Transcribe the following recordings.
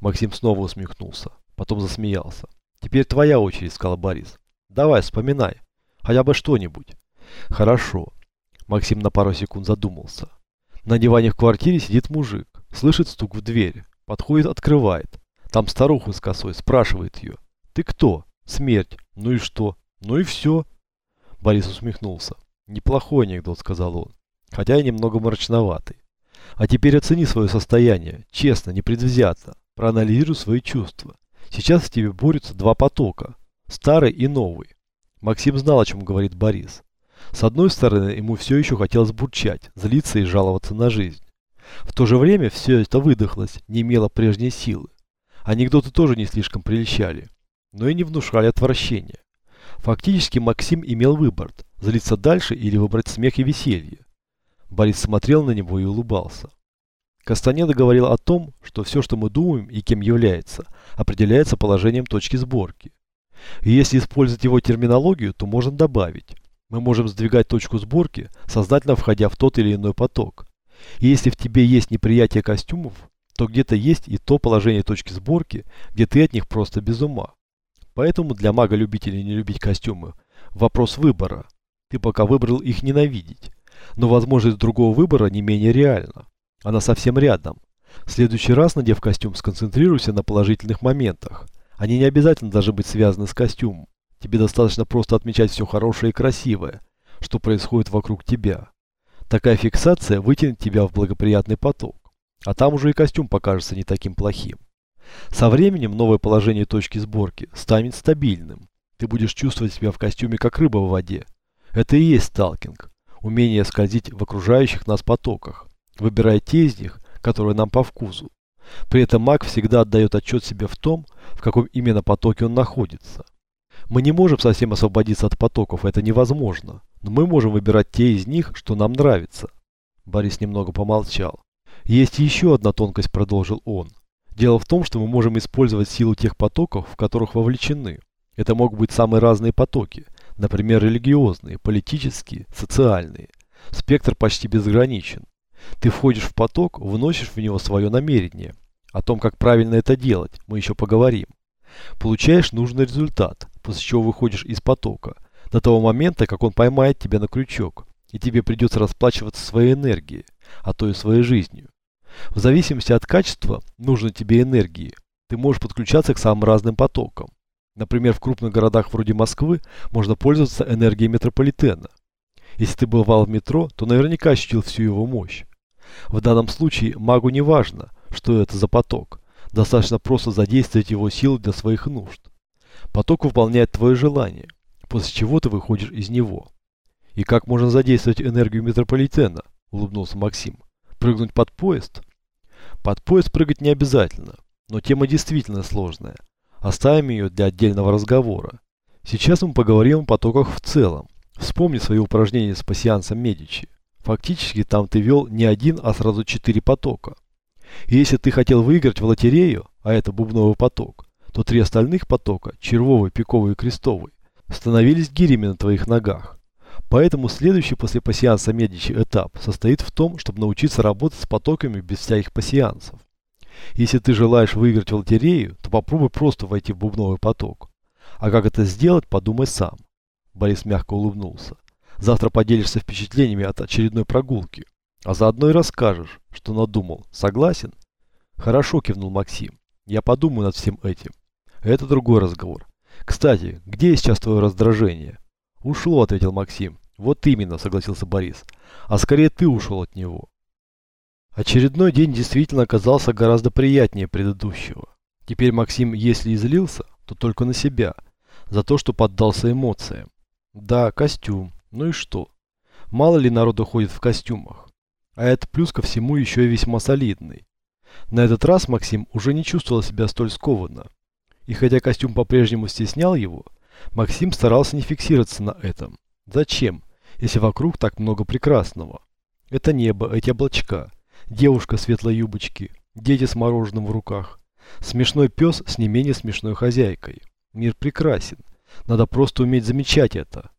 Максим снова усмехнулся, потом засмеялся. «Теперь твоя очередь», — сказал Борис. «Давай, вспоминай. Хотя бы что-нибудь». «Хорошо». Максим на пару секунд задумался. На диване в квартире сидит мужик, слышит стук в дверь, подходит, открывает. Там старуха с косой спрашивает ее. «Ты кто?» «Смерть. Ну и что?» «Ну и все». Борис усмехнулся. «Неплохой анекдот», — сказал он, хотя и немного мрачноватый. «А теперь оцени свое состояние, честно, непредвзято, проанализируй свои чувства. Сейчас в тебе борются два потока, старый и новый. Максим знал, о чем говорит Борис. С одной стороны, ему все еще хотелось бурчать, злиться и жаловаться на жизнь. В то же время все это выдохлось, не имело прежней силы. Анекдоты тоже не слишком прельщали, но и не внушали отвращения. Фактически Максим имел выбор, злиться дальше или выбрать смех и веселье. Борис смотрел на него и улыбался. Кастанеда говорил о том, что все, что мы думаем и кем является, определяется положением точки сборки. И если использовать его терминологию, то можно добавить. Мы можем сдвигать точку сборки, сознательно входя в тот или иной поток. И если в тебе есть неприятие костюмов, то где-то есть и то положение точки сборки, где ты от них просто без ума. Поэтому для мага-любителей не любить костюмы – вопрос выбора. Ты пока выбрал их ненавидеть. Но возможность другого выбора не менее реальна. Она совсем рядом. В следующий раз, надев костюм, сконцентрируйся на положительных моментах. Они не обязательно должны быть связаны с костюмом. Тебе достаточно просто отмечать все хорошее и красивое, что происходит вокруг тебя. Такая фиксация вытянет тебя в благоприятный поток. А там уже и костюм покажется не таким плохим. Со временем новое положение точки сборки станет стабильным. Ты будешь чувствовать себя в костюме как рыба в воде. Это и есть сталкинг. Умение скользить в окружающих нас потоках, выбирая те из них, которые нам по вкусу. При этом маг всегда отдает отчет себе в том, в каком именно потоке он находится. Мы не можем совсем освободиться от потоков, это невозможно. Но мы можем выбирать те из них, что нам нравится. Борис немного помолчал. Есть еще одна тонкость, продолжил он. Дело в том, что мы можем использовать силу тех потоков, в которых вовлечены. Это могут быть самые разные потоки, например, религиозные, политические, социальные. Спектр почти безграничен. Ты входишь в поток, вносишь в него свое намерение. О том, как правильно это делать, мы еще поговорим. Получаешь нужный результат, после чего выходишь из потока, до того момента, как он поймает тебя на крючок, и тебе придется расплачиваться своей энергией, а то и своей жизнью. В зависимости от качества нужной тебе энергии, ты можешь подключаться к самым разным потокам. Например, в крупных городах вроде Москвы можно пользоваться энергией метрополитена. Если ты бывал в метро, то наверняка ощутил всю его мощь. В данном случае магу не важно, что это за поток. Достаточно просто задействовать его силу для своих нужд. Поток выполняет твое желание, после чего ты выходишь из него. И как можно задействовать энергию метрополитена? Улыбнулся Максим. Прыгнуть под поезд? Под поезд прыгать не обязательно, но тема действительно сложная. Оставим ее для отдельного разговора. Сейчас мы поговорим о потоках в целом. Вспомни свои упражнения с пассиансом Медичи. Фактически там ты вел не один, а сразу четыре потока. И если ты хотел выиграть в лотерею, а это бубновый поток, то три остальных потока, червовый, пиковый и крестовый, становились гирями на твоих ногах. Поэтому следующий после пассианса Медичи этап состоит в том, чтобы научиться работать с потоками без всяких пассиансов. Если ты желаешь выиграть в лотерею, то попробуй просто войти в бубновый поток. А как это сделать, подумай сам. Борис мягко улыбнулся. Завтра поделишься впечатлениями от очередной прогулки. А заодно и расскажешь, что надумал. Согласен? Хорошо, кивнул Максим. Я подумаю над всем этим. Это другой разговор. Кстати, где сейчас твое раздражение? Ушло, ответил Максим. Вот именно, согласился Борис. А скорее ты ушел от него. Очередной день действительно оказался гораздо приятнее предыдущего. Теперь Максим, если и злился, то только на себя, за то, что поддался эмоциям. Да, костюм, ну и что? Мало ли народу ходит в костюмах. А это плюс ко всему еще и весьма солидный. На этот раз Максим уже не чувствовал себя столь скованно. И хотя костюм по-прежнему стеснял его, Максим старался не фиксироваться на этом. Зачем, если вокруг так много прекрасного? Это небо, эти облачка, девушка светлой юбочке, дети с мороженым в руках, смешной пес с не менее смешной хозяйкой. Мир прекрасен. Надо просто уметь замечать это.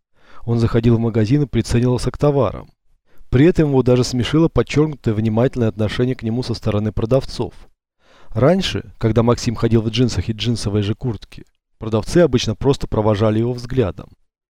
Он заходил в магазин и приценивался к товарам. При этом его даже смешило подчеркнутое внимательное отношение к нему со стороны продавцов. Раньше, когда Максим ходил в джинсах и джинсовой же куртке, продавцы обычно просто провожали его взглядом.